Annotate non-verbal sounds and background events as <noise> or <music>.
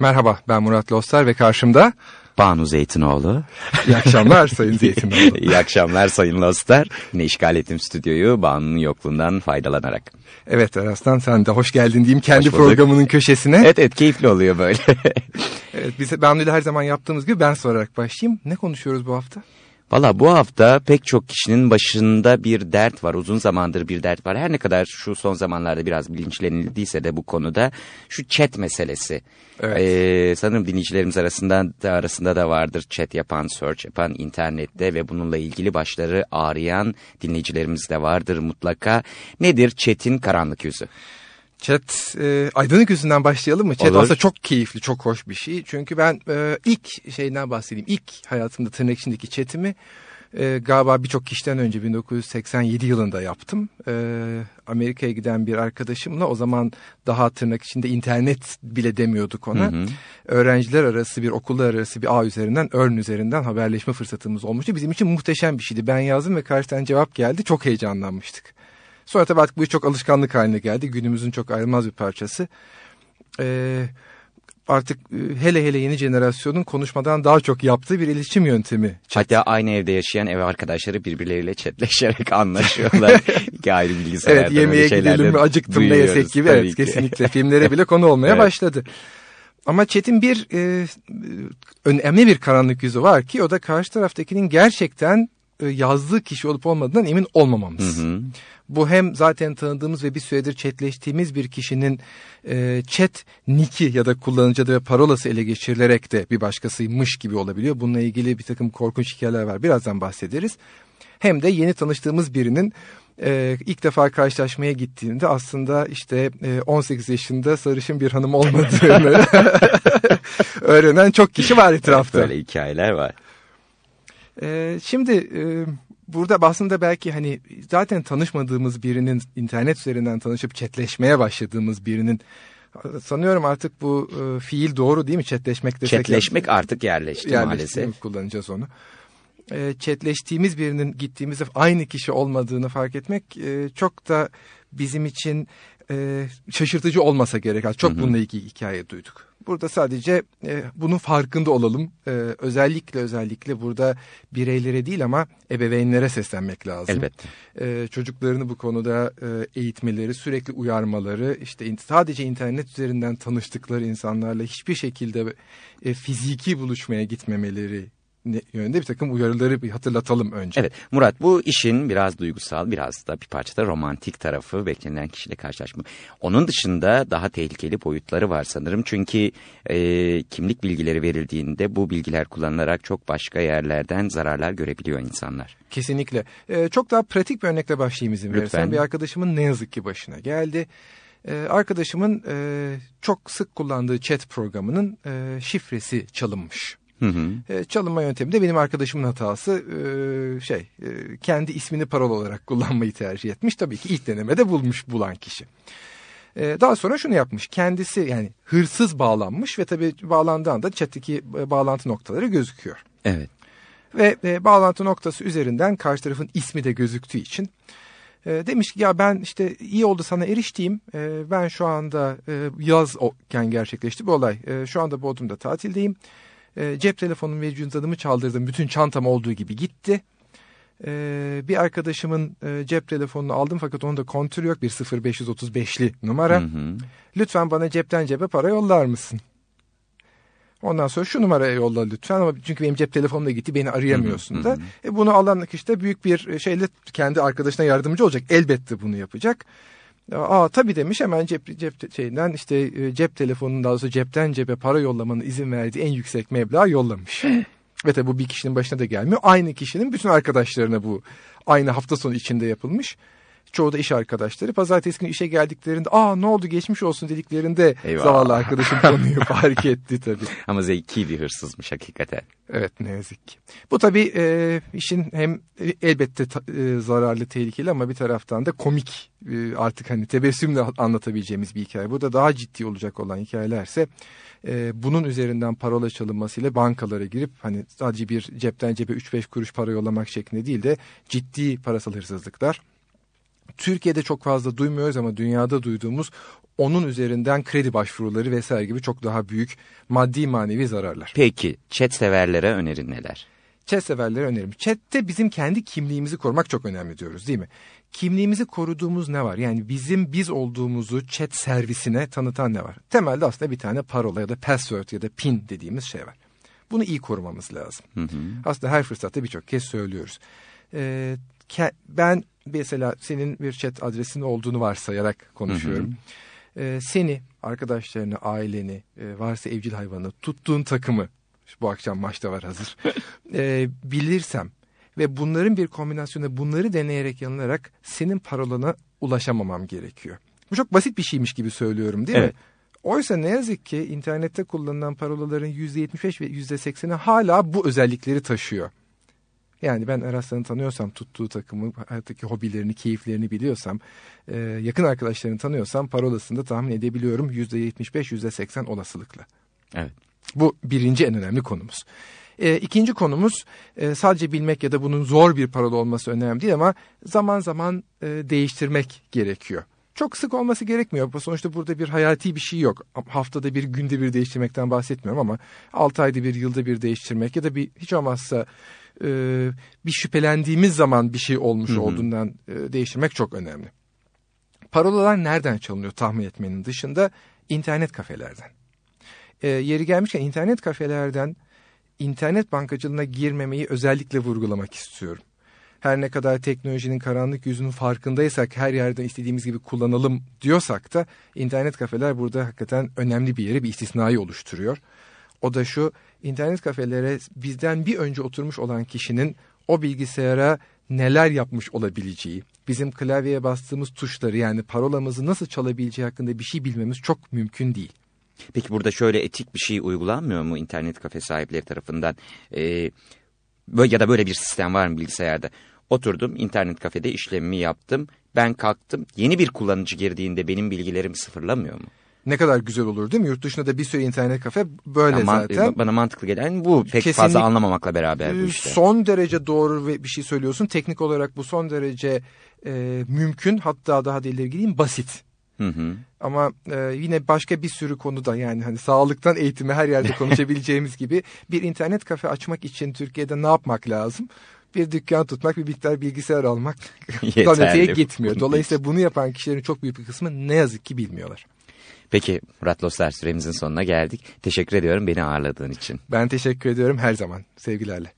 Merhaba ben Murat Lostar ve karşımda Banu Zeytinoğlu. İyi akşamlar Sayın Zeytinoğlu. <laughs> İyi akşamlar Sayın Lostar. Yine işgal ettim stüdyoyu Banu'nun yokluğundan faydalanarak. Evet Araslan sen de hoş geldin diyeyim kendi programının köşesine. Evet evet keyifli oluyor böyle. evet biz Banu'yla her zaman yaptığımız gibi ben sorarak başlayayım. Ne konuşuyoruz bu hafta? Valla bu hafta pek çok kişinin başında bir dert var. Uzun zamandır bir dert var. Her ne kadar şu son zamanlarda biraz bilinçlenildiyse de bu konuda şu chat meselesi. Evet. Ee, sanırım dinleyicilerimiz arasında da, arasında da vardır chat yapan, search yapan internette ve bununla ilgili başları ağrıyan dinleyicilerimiz de vardır mutlaka. Nedir chat'in karanlık yüzü? Chat e, aydınlık yüzünden başlayalım mı? Chat Olur. aslında çok keyifli, çok hoş bir şey. Çünkü ben e, ilk şeyden bahsedeyim. İlk hayatımda tırnak içindeki chatimi e, galiba birçok kişiden önce 1987 yılında yaptım. E, Amerika'ya giden bir arkadaşımla o zaman daha tırnak içinde internet bile demiyorduk ona. Hı hı. Öğrenciler arası bir okullar arası bir ağ üzerinden, Earn üzerinden haberleşme fırsatımız olmuştu. Bizim için muhteşem bir şeydi. Ben yazdım ve karşıdan cevap geldi. Çok heyecanlanmıştık. Sonra tabii artık bu çok alışkanlık haline geldi. Günümüzün çok ayrılmaz bir parçası. Ee, artık e, hele hele yeni jenerasyonun konuşmadan daha çok yaptığı bir iletişim yöntemi. Chat. Hatta aynı evde yaşayan ev arkadaşları birbirleriyle chatleşerek <laughs> anlaşıyorlar. İki ayrı bilgisayardan Evet yemeğe gidelim mi acıktım ne yesek gibi. Evet ki. kesinlikle <laughs> filmlere bile konu olmaya evet. başladı. Ama chat'in bir e, önemli bir karanlık yüzü var ki o da karşı taraftakinin gerçekten yazdığı kişi olup olmadığından emin olmamamız. Hı hı. Bu hem zaten tanıdığımız ve bir süredir chatleştiğimiz bir kişinin e, chat niki ya da kullanıcı adı ve parolası ele geçirilerek de bir başkasıymış gibi olabiliyor. Bununla ilgili bir takım korkunç hikayeler var. Birazdan bahsederiz. Hem de yeni tanıştığımız birinin e, ilk defa karşılaşmaya gittiğinde aslında işte e, 18 yaşında sarışın bir hanım olmadığını <laughs> <laughs> öğrenen çok kişi var etrafta. Böyle hikayeler var. E, şimdi e, burada aslında belki hani zaten tanışmadığımız birinin internet üzerinden tanışıp chatleşmeye başladığımız birinin sanıyorum artık bu e, fiil doğru değil mi chatleşmek desek. Chatleşmek artık yerleşti, yerleşti maalesef. Kullanacağız onu. E, chatleştiğimiz birinin gittiğimizde aynı kişi olmadığını fark etmek e, çok da bizim için e, şaşırtıcı olmasa gerek. Çok hı hı. bununla ilgili hikaye duyduk. Burada sadece e, bunun farkında olalım. E, özellikle özellikle burada bireylere değil ama ebeveynlere seslenmek lazım. Elbette. E, çocuklarını bu konuda e, eğitmeleri, sürekli uyarmaları, işte sadece internet üzerinden tanıştıkları insanlarla hiçbir şekilde e, fiziki buluşmaya gitmemeleri yönünde bir takım uyarıları bir hatırlatalım önce. Evet Murat bu işin biraz duygusal biraz da bir parçada romantik tarafı beklenen kişiyle karşılaşma. Onun dışında daha tehlikeli boyutları var sanırım. Çünkü e, kimlik bilgileri verildiğinde bu bilgiler kullanılarak çok başka yerlerden zararlar görebiliyor insanlar. Kesinlikle. E, çok daha pratik bir örnekle başlayayım izin verirsen. Bir arkadaşımın ne yazık ki başına geldi. Ee, arkadaşımın e, çok sık kullandığı chat programının e, şifresi çalınmış. Hı hı. E, çalınma yöntemi de benim arkadaşımın hatası e, şey e, kendi ismini parola olarak kullanmayı tercih etmiş. Tabii ki ilk denemede bulmuş bulan kişi. E, daha sonra şunu yapmış kendisi yani hırsız bağlanmış ve tabii bağlandığı anda chat'teki e, bağlantı noktaları gözüküyor. Evet. Ve e, bağlantı noktası üzerinden karşı tarafın ismi de gözüktüğü için e, demiş ki ya ben işte iyi oldu sana eriştiğim e, ben şu anda e, yazken gerçekleşti bu olay e, şu anda Bodrum'da tatildeyim e, cep telefonum ve cüzdanımı çaldırdım. Bütün çantam olduğu gibi gitti. E, bir arkadaşımın e, cep telefonunu aldım fakat onda kontür yok. Bir 0535'li numara. Hı hı. Lütfen bana cepten cebe para yollar mısın? Ondan sonra şu numaraya yolla lütfen ama çünkü benim cep telefonum da gitti beni arayamıyorsun hı hı, da. Hı. E, bunu alan işte büyük bir şeyle kendi arkadaşına yardımcı olacak. Elbette bunu yapacak. Aa tabii demiş hemen cep, cep şeyinden işte e, cep telefonundan daha doğrusu cepten cebe para yollamanın izin verdiği en yüksek meblağı yollamış. <laughs> Ve tabii bu bir kişinin başına da gelmiyor. Aynı kişinin bütün arkadaşlarına bu aynı hafta sonu içinde yapılmış. Çoğu da iş arkadaşları. Pazartesi günü işe geldiklerinde aa ne oldu geçmiş olsun dediklerinde Eyvah. zavallı arkadaşım konuyu <laughs> fark etti tabii. Ama zeki bir hırsızmış hakikaten. Evet ne yazık ki. Bu tabii e, işin hem elbette e, zararlı tehlikeli ama bir taraftan da komik e, artık hani tebessümle anlatabileceğimiz bir hikaye. Burada daha ciddi olacak olan hikayelerse e, bunun üzerinden parola çalınmasıyla bankalara girip hani sadece bir cepten cebe 3-5 kuruş para yollamak şeklinde değil de ciddi parasal hırsızlıklar Türkiye'de çok fazla duymuyoruz ama dünyada duyduğumuz onun üzerinden kredi başvuruları vesaire gibi çok daha büyük maddi manevi zararlar. Peki chat severlere önerin neler? Chat severlere önerim. Chat'te bizim kendi kimliğimizi korumak çok önemli diyoruz değil mi? Kimliğimizi koruduğumuz ne var? Yani bizim biz olduğumuzu chat servisine tanıtan ne var? Temelde aslında bir tane parola ya da password ya da pin dediğimiz şey var. Bunu iyi korumamız lazım. Hı hı. Aslında her fırsatta birçok kez söylüyoruz. Ee, ben mesela senin bir chat adresin olduğunu varsayarak konuşuyorum. Hı hı e, seni, arkadaşlarını, aileni, e, varsa evcil hayvanı, tuttuğun takımı, bu akşam maçta var hazır, <laughs> e, bilirsem ve bunların bir kombinasyonu bunları deneyerek yanılarak senin parolana ulaşamamam gerekiyor. Bu çok basit bir şeymiş gibi söylüyorum değil evet. mi? Oysa ne yazık ki internette kullanılan parolaların %75 ve %80'i hala bu özellikleri taşıyor. Yani ben Eraslan'ı tanıyorsam, tuttuğu takımı, hayattaki hobilerini, keyiflerini biliyorsam, e, yakın arkadaşlarını tanıyorsam parolasını da tahmin edebiliyorum %75, %80 olasılıkla. Evet. Bu birinci en önemli konumuz. E, ikinci konumuz e, sadece bilmek ya da bunun zor bir parola olması önemli değil ama zaman zaman e, değiştirmek gerekiyor. Çok sık olması gerekmiyor. Sonuçta burada bir hayati bir şey yok. Haftada bir, günde bir değiştirmekten bahsetmiyorum ama 6 ayda bir, yılda bir değiştirmek ya da bir hiç olmazsa e, bir şüphelendiğimiz zaman bir şey olmuş hı olduğundan e, değiştirmek çok önemli. Parolalar nereden çalınıyor tahmin etmenin dışında? internet kafelerden. E, yeri gelmişken internet kafelerden internet bankacılığına girmemeyi özellikle vurgulamak istiyorum. Her ne kadar teknolojinin karanlık yüzünün farkındaysak her yerden istediğimiz gibi kullanalım diyorsak da internet kafeler burada hakikaten önemli bir yeri bir istisnayı oluşturuyor. O da şu internet kafelere bizden bir önce oturmuş olan kişinin o bilgisayara neler yapmış olabileceği, bizim klavyeye bastığımız tuşları yani parolamızı nasıl çalabileceği hakkında bir şey bilmemiz çok mümkün değil. Peki burada şöyle etik bir şey uygulanmıyor mu internet kafe sahipleri tarafından? Ee, ya da böyle bir sistem var mı bilgisayarda? Oturdum internet kafede işlemimi yaptım. Ben kalktım. Yeni bir kullanıcı girdiğinde benim bilgilerim sıfırlamıyor mu? Ne kadar güzel olur değil mi? Yurt dışında da bir sürü internet kafe böyle ya, zaten. Bana mantıklı gelen bu. Pek Kesinlikle, fazla anlamamakla beraber bu işte. Son derece doğru ve bir şey söylüyorsun. Teknik olarak bu son derece e, mümkün. Hatta daha da ileri gideyim basit. Hı hı. Ama e, yine başka bir sürü konuda yani hani sağlıktan eğitime her yerde <laughs> konuşabileceğimiz gibi bir internet kafe açmak için Türkiye'de ne yapmak lazım? Bir dükkan tutmak, bir miktar bilgisayar almak <laughs> öteye gitmiyor. Dolayısıyla bunu yapan kişilerin çok büyük bir kısmı ne yazık ki bilmiyorlar. Peki Murat Lostar süremizin sonuna geldik. Teşekkür ediyorum beni ağırladığın için. Ben teşekkür ediyorum her zaman. Sevgilerle.